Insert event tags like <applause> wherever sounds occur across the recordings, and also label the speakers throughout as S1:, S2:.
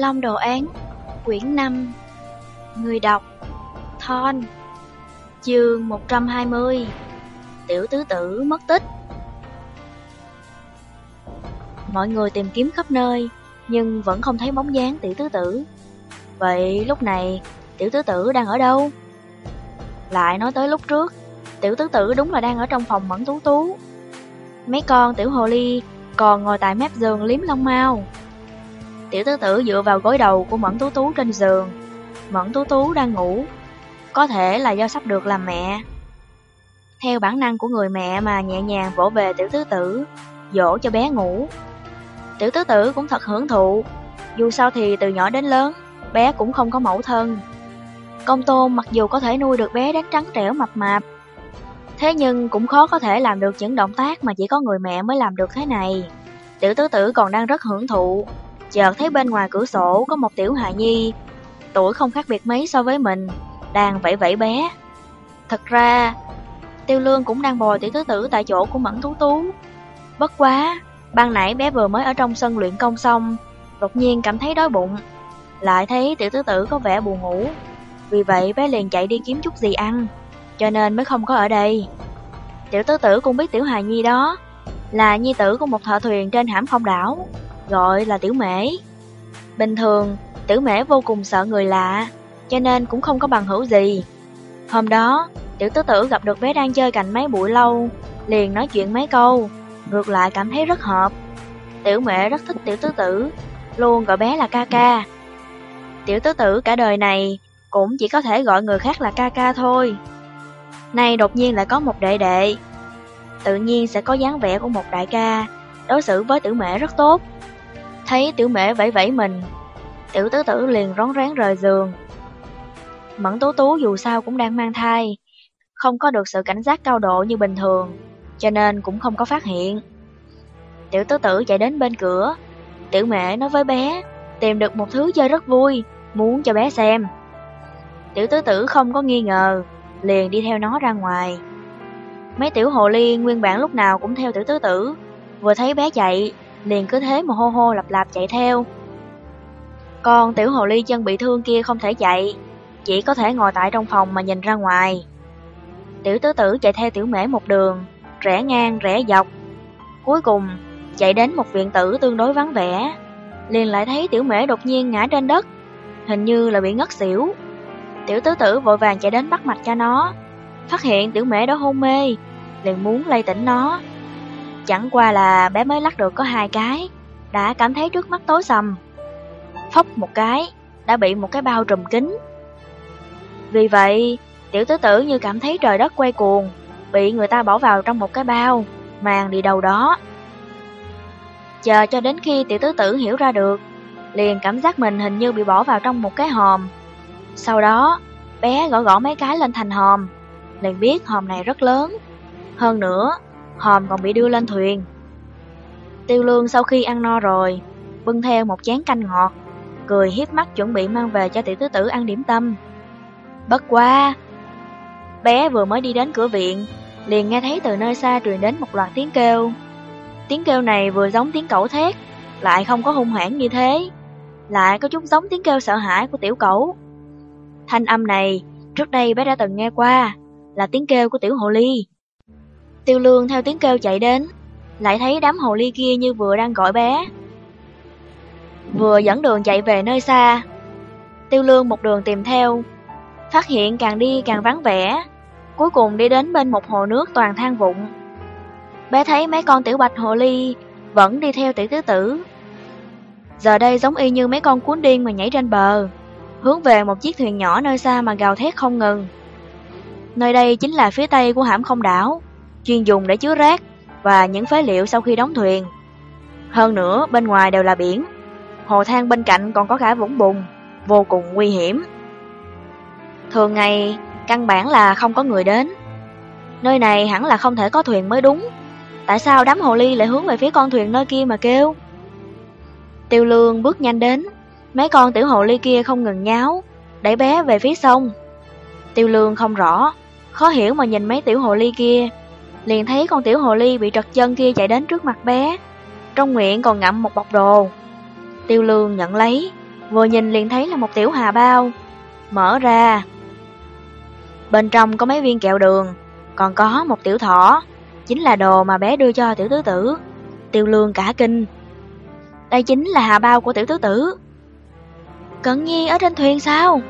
S1: Long Đồ Án, Quyển 5 Người đọc, Thon, Chương 120 Tiểu tứ tử mất tích. Mọi người tìm kiếm khắp nơi, Nhưng vẫn không thấy bóng dáng tiểu tứ tử. Vậy lúc này, Tiểu tứ tử đang ở đâu? Lại nói tới lúc trước, Tiểu tứ tử đúng là đang ở trong phòng mẫn tú tú. Mấy con tiểu hồ ly Còn ngồi tại mép giường liếm lông mau. Tiểu tứ tử dựa vào gối đầu của Mẫn Tú Tú trên giường. Mẫn Tú Tú đang ngủ. Có thể là do sắp được làm mẹ. Theo bản năng của người mẹ mà nhẹ nhàng vỗ về tiểu tứ tử, dỗ cho bé ngủ. Tiểu tứ tử cũng thật hưởng thụ. Dù sao thì từ nhỏ đến lớn, bé cũng không có mẫu thân. Công tôn mặc dù có thể nuôi được bé đến trắng trẻo mập mạp, thế nhưng cũng khó có thể làm được những động tác mà chỉ có người mẹ mới làm được thế này. Tiểu tứ tử còn đang rất hưởng thụ, chợt thấy bên ngoài cửa sổ có một tiểu hài nhi, tuổi không khác biệt mấy so với mình, đang vẫy vẫy bé. Thật ra, tiêu lương cũng đang bồi tiểu tứ tử tại chỗ của mẫn tú tú. Bất quá, ban nãy bé vừa mới ở trong sân luyện công xong, đột nhiên cảm thấy đói bụng, lại thấy tiểu tứ tử có vẻ buồn ngủ. Vì vậy bé liền chạy đi kiếm chút gì ăn, cho nên mới không có ở đây. Tiểu tứ tử cũng biết tiểu hài nhi đó, là nhi tử của một thợ thuyền trên hãm không đảo gọi là tiểu mễ. Bình thường, tiểu mễ vô cùng sợ người lạ, cho nên cũng không có bằng hữu gì. Hôm đó, tiểu tứ tử gặp được bé đang chơi cạnh mấy bụi lâu, liền nói chuyện mấy câu, ngược lại cảm thấy rất hợp. Tiểu Mễ rất thích tiểu tứ tử, luôn gọi bé là ca ca. Tiểu tứ tử cả đời này cũng chỉ có thể gọi người khác là ca ca thôi. Nay đột nhiên lại có một đệ đệ, tự nhiên sẽ có dáng vẻ của một đại ca, đối xử với tiểu Mễ rất tốt. Thấy tiểu mễ vẫy vẫy mình, tiểu tứ tử liền rón rén rời giường. Mẫn tú tú dù sao cũng đang mang thai, không có được sự cảnh giác cao độ như bình thường, cho nên cũng không có phát hiện. Tiểu tứ tử chạy đến bên cửa, tiểu mẹ nói với bé, tìm được một thứ chơi rất vui, muốn cho bé xem. Tiểu tứ tử không có nghi ngờ, liền đi theo nó ra ngoài. Mấy tiểu hồ ly nguyên bản lúc nào cũng theo tiểu tứ tử, vừa thấy bé chạy, liền cứ thế mà hô hô lặp lặp chạy theo. Còn tiểu hồ ly chân bị thương kia không thể chạy, chỉ có thể ngồi tại trong phòng mà nhìn ra ngoài. Tiểu tứ tử chạy theo tiểu mễ một đường, rẽ ngang rẽ dọc. Cuối cùng, chạy đến một viện tử tương đối vắng vẻ, liền lại thấy tiểu mễ đột nhiên ngã trên đất, hình như là bị ngất xỉu. Tiểu tứ tử vội vàng chạy đến bắt mạch cho nó, phát hiện tiểu mễ đó hôn mê, liền muốn lay tỉnh nó. Chẳng qua là bé mới lắc được có hai cái, đã cảm thấy trước mắt tối sầm. Phốc một cái, đã bị một cái bao trùm kín. Vì vậy, tiểu tứ tử như cảm thấy trời đất quay cuồng, bị người ta bỏ vào trong một cái bao, màng đi đầu đó. Chờ cho đến khi tiểu tứ tử hiểu ra được, liền cảm giác mình hình như bị bỏ vào trong một cái hòm. Sau đó, bé gõ gõ mấy cái lên thành hòm, liền biết hòm này rất lớn. Hơn nữa, hòm còn bị đưa lên thuyền. Tiêu lương sau khi ăn no rồi, bưng theo một chén canh ngọt, cười hiếp mắt chuẩn bị mang về cho tiểu tứ tử ăn điểm tâm. Bất quá, bé vừa mới đi đến cửa viện, liền nghe thấy từ nơi xa truyền đến một loạt tiếng kêu. Tiếng kêu này vừa giống tiếng cẩu thét, lại không có hung hãn như thế, lại có chút giống tiếng kêu sợ hãi của tiểu cẩu. Thanh âm này, trước đây bé đã từng nghe qua, là tiếng kêu của tiểu hồ ly. Tiêu lương theo tiếng kêu chạy đến, lại thấy đám hồ ly kia như vừa đang gọi bé. Vừa dẫn đường chạy về nơi xa, tiêu lương một đường tìm theo, phát hiện càng đi càng vắng vẻ, cuối cùng đi đến bên một hồ nước toàn than vụn. Bé thấy mấy con tiểu bạch hồ ly vẫn đi theo tiểu tứ tử. Giờ đây giống y như mấy con cuốn điên mà nhảy trên bờ, hướng về một chiếc thuyền nhỏ nơi xa mà gào thét không ngừng. Nơi đây chính là phía tây của hãm không đảo chuyên dùng để chứa rác và những phế liệu sau khi đóng thuyền. Hơn nữa, bên ngoài đều là biển. Hồ thang bên cạnh còn có cả vũng bùn, vô cùng nguy hiểm. Thường ngày, căn bản là không có người đến. Nơi này hẳn là không thể có thuyền mới đúng. Tại sao đám hồ ly lại hướng về phía con thuyền nơi kia mà kêu? Tiêu lương bước nhanh đến, mấy con tiểu hồ ly kia không ngừng nháo, đẩy bé về phía sông. Tiêu lương không rõ, khó hiểu mà nhìn mấy tiểu hồ ly kia, liền thấy con tiểu hồ ly bị trật chân kia chạy đến trước mặt bé, trong miệng còn ngậm một bọc đồ. Tiêu lương nhận lấy, vừa nhìn liền thấy là một tiểu hà bao. Mở ra. Bên trong có mấy viên kẹo đường, còn có một tiểu thỏ, chính là đồ mà bé đưa cho tiểu tứ tử. Tiêu lương cả kinh. Đây chính là hà bao của tiểu tứ tử. Cận nhi ở trên thuyền sao?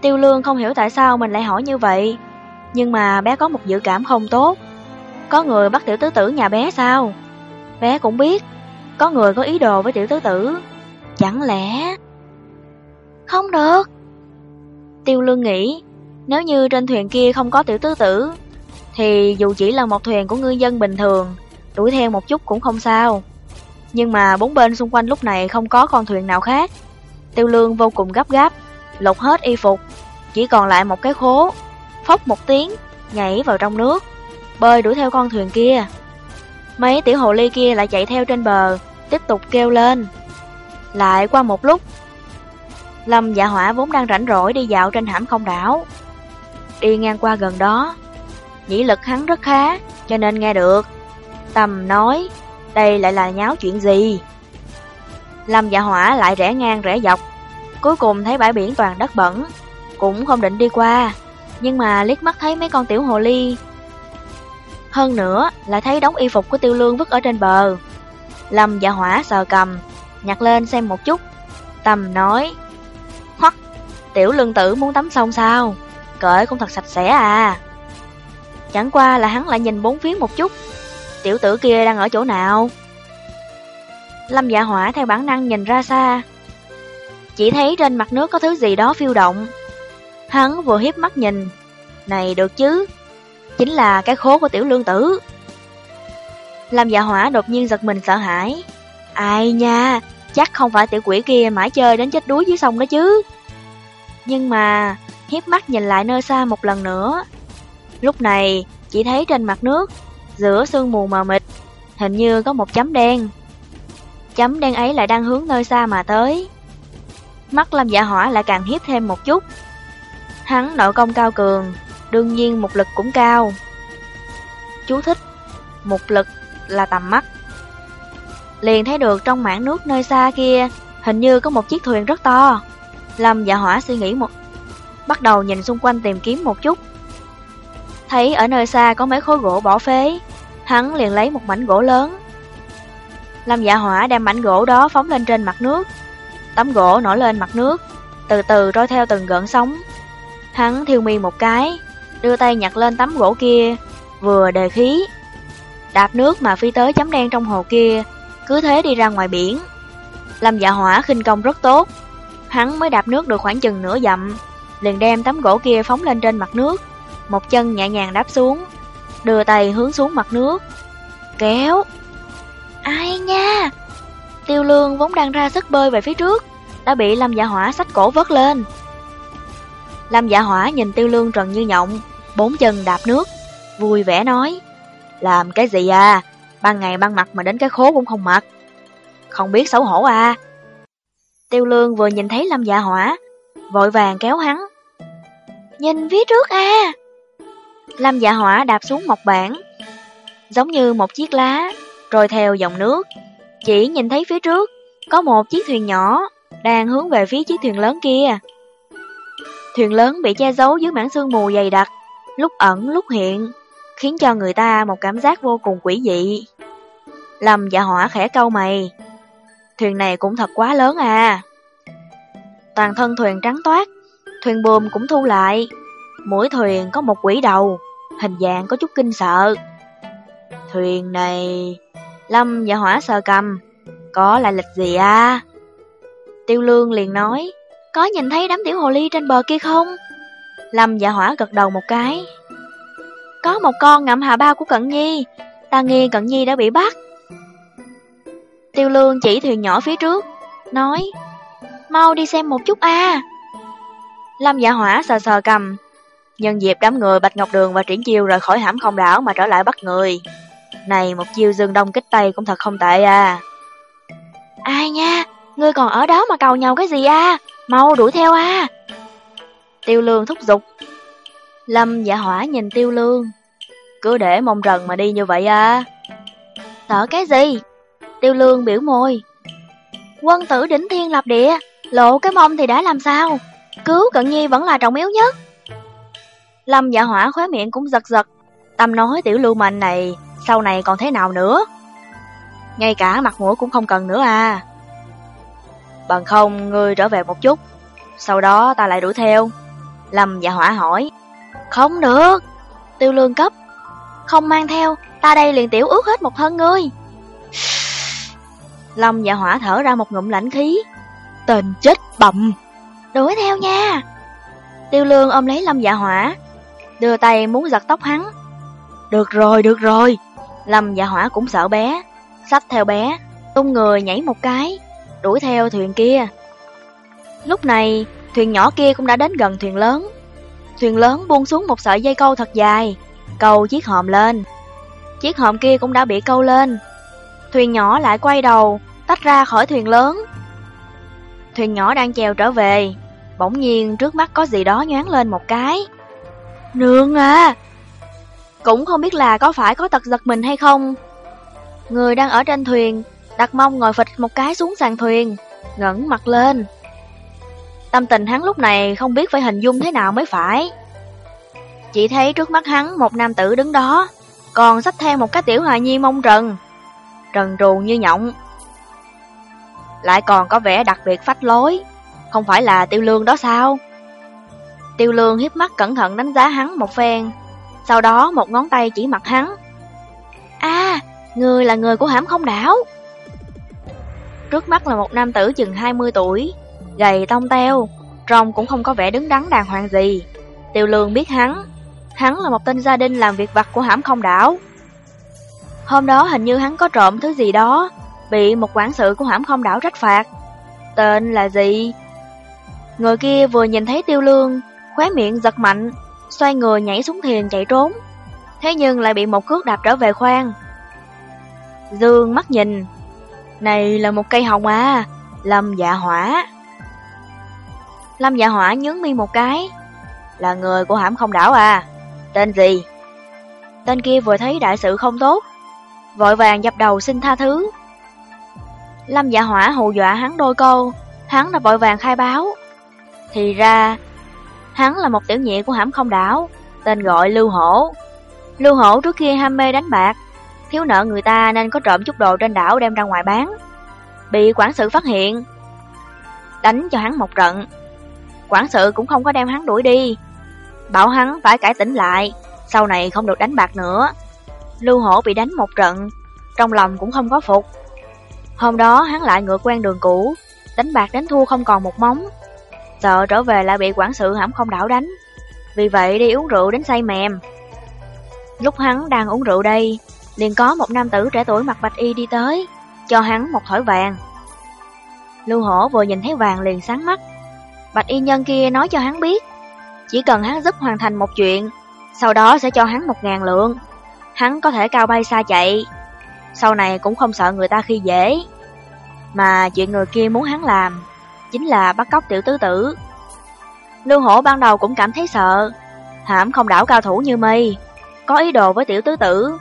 S1: Tiêu lương không hiểu tại sao mình lại hỏi như vậy, nhưng mà bé có một dự cảm không tốt. Có người bắt tiểu tứ tử nhà bé sao? Bé cũng biết, có người có ý đồ với tiểu tứ tử. Chẳng lẽ... Không được. Tiêu lương nghĩ, nếu như trên thuyền kia không có tiểu tứ tử, thì dù chỉ là một thuyền của ngư dân bình thường, đuổi theo một chút cũng không sao. Nhưng mà bốn bên xung quanh lúc này không có con thuyền nào khác. Tiêu lương vô cùng gấp gáp, lột hết y phục, chỉ còn lại một cái khố, phốc một tiếng, nhảy vào trong nước, bơi đuổi theo con thuyền kia. Mấy tiểu hồ ly kia lại chạy theo trên bờ, tiếp tục kêu lên. Lại qua một lúc, Lâm dạ hỏa vốn đang rảnh rỗi đi dạo trên hãm không đảo. Đi ngang qua gần đó, nhĩ lực hắn rất khá, cho nên nghe được. Tầm nói, đây lại là nháo chuyện gì? Lâm dạ hỏa lại rẽ ngang rẽ dọc, cuối cùng thấy bãi biển toàn đất bẩn, cũng không định đi qua, nhưng mà liếc mắt thấy mấy con tiểu hồ ly. Hơn nữa, lại thấy đống y phục của tiêu lương vứt ở trên bờ. Lâm dạ hỏa sờ cầm, nhặt lên xem một chút. Tầm nói, hoặc tiểu lương tử muốn tắm xong sao? Cởi cũng thật sạch sẽ à. Chẳng qua là hắn lại nhìn bốn phía một chút. Tiểu tử kia đang ở chỗ nào? Lâm dạ hỏa theo bản năng nhìn ra xa. Chỉ thấy trên mặt nước có thứ gì đó phiêu động. Hắn vừa hiếp mắt nhìn. Này được chứ? Chính là cái khố của tiểu lương tử. Lâm dạ hỏa đột nhiên giật mình sợ hãi. Ai nha, chắc không phải tiểu quỷ kia mãi chơi đến chết đuối dưới sông đó chứ. Nhưng mà, hiếp mắt nhìn lại nơi xa một lần nữa. Lúc này, chỉ thấy trên mặt nước, giữa sương mù mờ mịt, hình như có một chấm đen. Chấm đen ấy lại đang hướng nơi xa mà tới. Mắt Lâm Dạ Hỏa lại càng hiếp thêm một chút. Hắn nội công cao cường, đương nhiên một lực cũng cao. Chú thích, một lực là tầm mắt. Liền thấy được trong mảng nước nơi xa kia, hình như có một chiếc thuyền rất to. Lâm Dạ Hỏa suy nghĩ một bắt đầu nhìn xung quanh tìm kiếm một chút. Thấy ở nơi xa có mấy khối gỗ bỏ phế, hắn liền lấy một mảnh gỗ lớn. Lâm dạ hỏa đem mảnh gỗ đó phóng lên trên mặt nước. Tấm gỗ nổi lên mặt nước, từ từ trôi theo từng gợn sóng. Hắn thiêu mi một cái, đưa tay nhặt lên tấm gỗ kia, vừa đề khí. Đạp nước mà phi tới chấm đen trong hồ kia, cứ thế đi ra ngoài biển. Lâm dạ hỏa khinh công rất tốt, hắn mới đạp nước được khoảng chừng nửa dặm, liền đem tấm gỗ kia phóng lên trên mặt nước, một chân nhẹ nhàng đáp xuống, đưa tay hướng xuống mặt nước, kéo. Ai nha? Tiêu lương vốn đang ra sức bơi về phía trước, đã bị Lâm Dạ Hỏa sách cổ vớt lên. Lâm Dạ Hỏa nhìn Tiêu lương trần như nhộng, bốn chân đạp nước, vui vẻ nói, làm cái gì à, ban ngày ban mặt mà đến cái khố cũng không mặc. Không biết xấu hổ à. Tiêu lương vừa nhìn thấy Lâm Dạ Hỏa, vội vàng kéo hắn. Nhìn phía trước à! Lâm dạ hỏa đạp xuống một bảng, giống như một chiếc lá, rồi theo dòng nước. Chỉ nhìn thấy phía trước, có một chiếc thuyền nhỏ, đang hướng về phía chiếc thuyền lớn kia. Thuyền lớn bị che giấu dưới mảng sương mù dày đặc, lúc ẩn lúc hiện, khiến cho người ta một cảm giác vô cùng quỷ dị. Lâm dạ hỏa khẽ câu mày. Thuyền này cũng thật quá lớn à. Toàn thân thuyền trắng toát, thuyền buồm cũng thu lại. Mỗi thuyền có một quỷ đầu, hình dạng có chút kinh sợ. Thuyền này... Lâm và hỏa sờ cầm, có lại lịch gì à? Tiêu lương liền nói, có nhìn thấy đám tiểu hồ ly trên bờ kia không? Lâm Dạ hỏa gật đầu một cái. Có một con ngậm hà bao của Cận Nhi, ta nghi Cận Nhi đã bị bắt. Tiêu lương chỉ thuyền nhỏ phía trước, nói, mau đi xem một chút a. Lâm dạ hỏa sờ sờ cầm, nhân dịp đám người Bạch Ngọc Đường và Triển Chiêu rời khỏi hãm không đảo mà trở lại bắt người. Này một chiêu dương đông kích tây cũng thật không tệ à. Ai nha, ngươi còn ở đó mà cầu nhau cái gì à, mau đuổi theo à. Tiêu lương thúc giục. Lâm dạ hỏa nhìn tiêu lương, cứ để mông rần mà đi như vậy à. Sợ cái gì? Tiêu lương biểu môi. Quân tử đỉnh thiên lập địa, lộ cái mông thì đã làm sao? Cứu cận nhi vẫn là trọng yếu nhất. Lâm dạ hỏa khóe miệng cũng giật giật, tâm nói tiểu lưu mệnh này sau này còn thế nào nữa. Ngay cả mặt mũi cũng không cần nữa à. Bằng không, ngươi trở về một chút, sau đó ta lại đuổi theo. Lâm dạ hỏa hỏi, không được, tiêu lương cấp, không mang theo, ta đây liền tiểu ướt hết một thân ngươi. <sighs> Lâm dạ hỏa thở ra một ngụm lãnh khí, tên chết bầm, đuổi theo nha. Tiêu lương ôm lấy Lâm dạ hỏa, đưa tay muốn giật tóc hắn. Được rồi, được rồi. Lâm dạ hỏa cũng sợ bé, xách theo bé, tung người nhảy một cái, đuổi theo thuyền kia. Lúc này, thuyền nhỏ kia cũng đã đến gần thuyền lớn. Thuyền lớn buông xuống một sợi dây câu thật dài, câu chiếc hòm lên. Chiếc hòm kia cũng đã bị câu lên. Thuyền nhỏ lại quay đầu, tách ra khỏi thuyền lớn. Thuyền nhỏ đang chèo trở về, bỗng nhiên trước mắt có gì đó nhoáng lên một cái. Nương à! Cũng không biết là có phải có tật giật mình hay không. Người đang ở trên thuyền, đặt mông ngồi phịch một cái xuống sàn thuyền, ngẩng mặt lên. Tâm tình hắn lúc này không biết phải hình dung thế nào mới phải. Chỉ thấy trước mắt hắn một nam tử đứng đó, còn xách theo một cái tiểu hài nhi mông trần. Trần trù như nhộng. Lại còn có vẻ đặc biệt phách lối, không phải là tiêu lương đó sao? Tiêu lương hiếp mắt cẩn thận đánh giá hắn một phen, sau đó một ngón tay chỉ mặt hắn. a người là người của hãm không đảo. Trước mắt là một nam tử chừng 20 tuổi, gầy tông teo, trông cũng không có vẻ đứng đắn đàng hoàng gì. Tiêu lương biết hắn, hắn là một tên gia đình làm việc vặt của hãm không đảo. Hôm đó hình như hắn có trộm thứ gì đó, bị một quản sự của hãm không đảo trách phạt. Tên là gì? Người kia vừa nhìn thấy tiêu lương, khóe miệng giật mạnh, xoay người nhảy xuống thuyền chạy trốn. Thế nhưng lại bị một cước đạp trở về khoang. Dương mắt nhìn, này là một cây hồng à, lâm dạ hỏa. Lâm dạ hỏa nhướng mi một cái, là người của hãm không đảo à, tên gì? Tên kia vừa thấy đại sự không tốt, vội vàng dập đầu xin tha thứ. Lâm dạ hỏa hù dọa hắn đôi câu, hắn đã vội vàng khai báo. Thì ra, hắn là một tiểu nhị của hãm không đảo, tên gọi Lưu Hổ. Lưu Hổ trước kia ham mê đánh bạc, thiếu nợ người ta nên có trộm chút đồ trên đảo đem ra ngoài bán. Bị quản sự phát hiện, đánh cho hắn một trận. Quản sự cũng không có đem hắn đuổi đi, bảo hắn phải cải tỉnh lại, sau này không được đánh bạc nữa. Lưu Hổ bị đánh một trận, trong lòng cũng không có phục. Hôm đó hắn lại ngựa quen đường cũ, đánh bạc đánh thua không còn một móng. Sợ trở về lại bị quản sự hãm không đảo đánh, vì vậy đi uống rượu đến say mềm. Lúc hắn đang uống rượu đây, liền có một nam tử trẻ tuổi mặc bạch y đi tới, cho hắn một thỏi vàng. Lưu hổ vừa nhìn thấy vàng liền sáng mắt. Bạch y nhân kia nói cho hắn biết, chỉ cần hắn giúp hoàn thành một chuyện, sau đó sẽ cho hắn một ngàn lượng. Hắn có thể cao bay xa chạy, sau này cũng không sợ người ta khi dễ. Mà chuyện người kia muốn hắn làm, chính là bắt cóc tiểu tứ tử. Lưu hổ ban đầu cũng cảm thấy sợ, hãm không đảo cao thủ như mây, có ý đồ với tiểu tứ tử,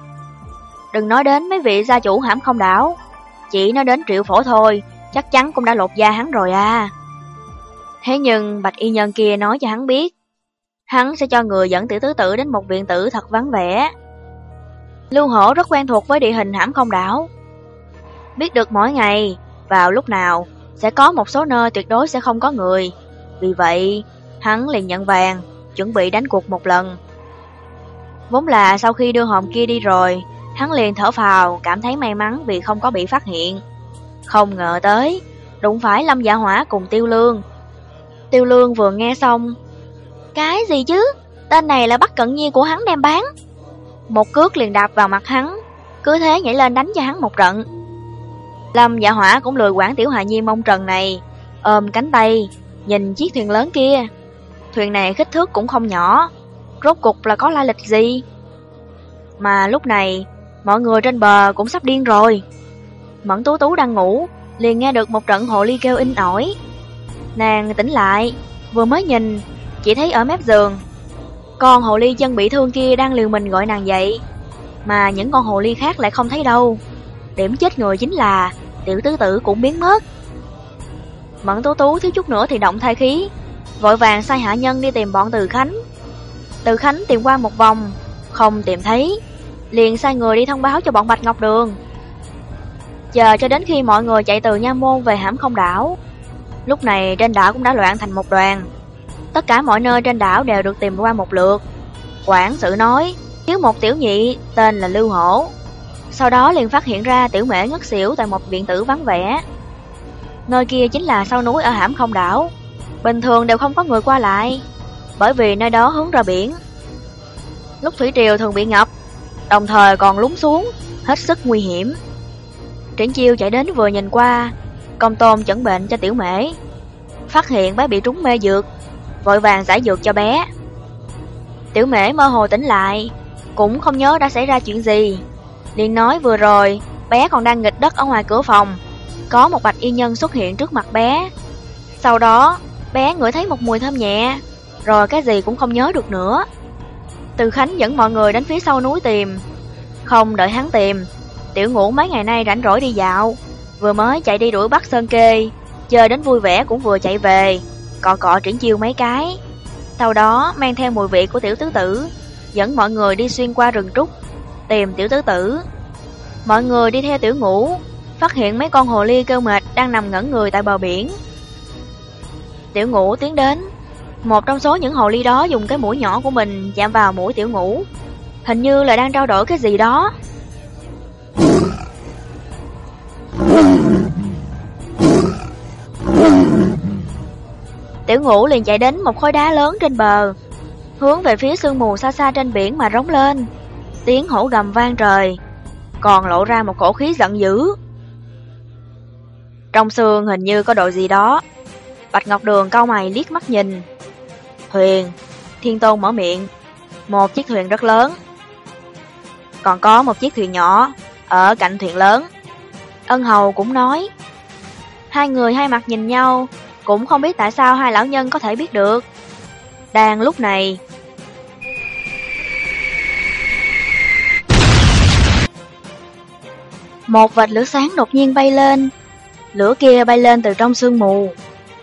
S1: Đừng nói đến mấy vị gia chủ hãm không đảo. Chỉ nói đến triệu phổ thôi, Chắc chắn cũng đã lột da hắn rồi à. Thế nhưng bạch y nhân kia nói cho hắn biết, Hắn sẽ cho người dẫn tiểu tứ tử đến một viện tử thật vắng vẻ. Lưu hổ rất quen thuộc với địa hình hãm không đảo. Biết được mỗi ngày, Vào lúc nào, Sẽ có một số nơi tuyệt đối sẽ không có người. Vì vậy, Hắn liền nhận vàng, Chuẩn bị đánh cuộc một lần. Vốn là sau khi đưa hòm kia đi rồi Hắn liền thở phào, cảm thấy may mắn vì không có bị phát hiện. Không ngờ tới, đụng phải Lâm Dạ Hỏa cùng Tiêu Lương. Tiêu Lương vừa nghe xong, cái gì chứ? Tên này là bắt cận nhi của hắn đem bán. Một cước liền đạp vào mặt hắn, cứ thế nhảy lên đánh cho hắn một trận. Lâm Dạ Hỏa cũng lười quản Tiểu Hà Nhi mông trần này, ôm cánh tay, nhìn chiếc thuyền lớn kia. Thuyền này kích thước cũng không nhỏ, rốt cục là có la lịch gì? Mà lúc này, Mọi người trên bờ cũng sắp điên rồi. Mẫn tú tú đang ngủ Liền nghe được một trận hồ ly kêu in ỏi. Nàng tỉnh lại Vừa mới nhìn Chỉ thấy ở mép giường Con hồ ly chân bị thương kia đang liều mình gọi nàng dậy Mà những con hồ ly khác lại không thấy đâu. Điểm chết người chính là Tiểu tứ tử cũng biến mất. Mẫn Tú Tú thiếu chút nữa thì động thai khí, vội vàng sai hạ nhân đi tìm bọn Từ Khánh. Từ Khánh tìm qua một vòng, không tìm thấy, liền sai người đi thông báo cho bọn Bạch Ngọc Đường. Chờ cho đến khi mọi người chạy từ Nha Môn về hãm không đảo. Lúc này trên đảo cũng đã loạn thành một đoàn. Tất cả mọi nơi trên đảo đều được tìm qua một lượt. Quản sự nói, thiếu một tiểu nhị tên là Lưu Hổ. Sau đó liền phát hiện ra tiểu mễ ngất xỉu tại một viện tử vắng vẻ. Nơi kia chính là sau núi ở hãm không đảo. Bình thường đều không có người qua lại, bởi vì nơi đó hướng ra biển. Lúc thủy triều thường bị ngập, đồng thời còn lún xuống, hết sức nguy hiểm. Triển chiêu chạy đến vừa nhìn qua, công tôn chẩn bệnh cho tiểu mễ. Phát hiện bé bị trúng mê dược, vội vàng giải dược cho bé. Tiểu mễ mơ hồ tỉnh lại, cũng không nhớ đã xảy ra chuyện gì. liền nói vừa rồi, bé còn đang nghịch đất ở ngoài cửa phòng. Có một bạch y nhân xuất hiện trước mặt bé. Sau đó, bé ngửi thấy một mùi thơm nhẹ, rồi cái gì cũng không nhớ được nữa. Từ Khánh dẫn mọi người đến phía sau núi tìm. Không đợi hắn tìm, tiểu ngũ mấy ngày nay rảnh rỗi đi dạo, vừa mới chạy đi đuổi bắt Sơn Kê, chơi đến vui vẻ cũng vừa chạy về, cọ cọ triển chiêu mấy cái. Sau đó mang theo mùi vị của tiểu tứ tử, dẫn mọi người đi xuyên qua rừng trúc, tìm tiểu tứ tử. Mọi người đi theo tiểu ngũ, phát hiện mấy con hồ ly kêu mệt đang nằm ngẩn người tại bờ biển. Tiểu ngũ tiến đến, một trong số những hồ ly đó dùng cái mũi nhỏ của mình chạm vào mũi tiểu ngũ, hình như là đang trao đổi cái gì đó. Tiểu ngũ liền chạy đến một khối đá lớn trên bờ, hướng về phía sương mù xa xa trên biển mà rống lên. Tiếng hổ gầm vang trời, còn lộ ra một cổ khí giận dữ. Trong sương hình như có đồ gì đó. Bạch Ngọc Đường cau mày liếc mắt nhìn. Thuyền, Thiên Tôn mở miệng. Một chiếc thuyền rất lớn. Còn có một chiếc thuyền nhỏ ở cạnh thuyền lớn. Ân Hầu cũng nói. Hai người hai mặt nhìn nhau, cũng không biết tại sao hai lão nhân có thể biết được. Đang lúc này, một vệt lửa sáng đột nhiên bay lên. Lửa kia bay lên từ trong sương mù,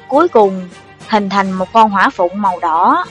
S1: cuối cùng hình thành một con hỏa phụng màu đỏ.